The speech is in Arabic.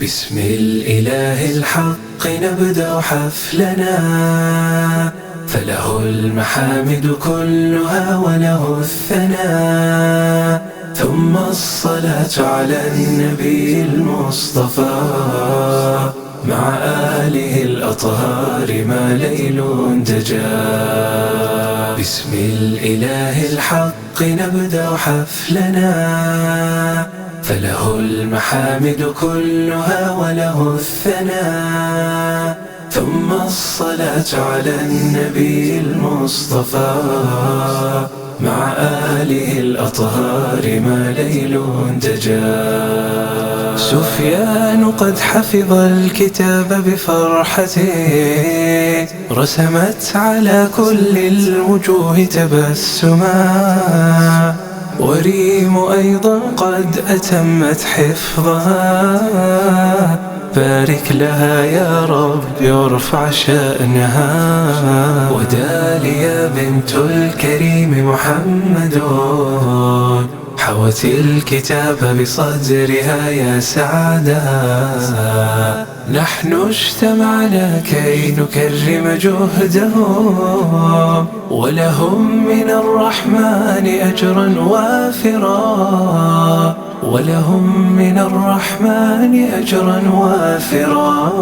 بسم الإله الحق نبدأ حفلنا. فله المحامد كلها وله الثناء. ثم الصلاة على النبي المصطفى. مع آله الأطهار ما ليل دجا بسم الإله الحق نبدأ حفلنا. فله المحامد كلها وله الثناء ثم الصلاة على النبي المصطفى مع آله الأطهار ما ليل دجا سفيان قد حفظ الكتاب بفرحته رسمت على كل الوجوه تبسما. وريم أيضا قد أتمت حفظها. بارك لها يا رب يرفع شأنها. وداليا بنت الكريم محمد. حوت الكتاب بصدرها يا سعادا نحن اجتمعنا كي نكرم جهدهم ولهم من الرحمن أجرا وافرا ولهم من الرحمن أجرا وافرا.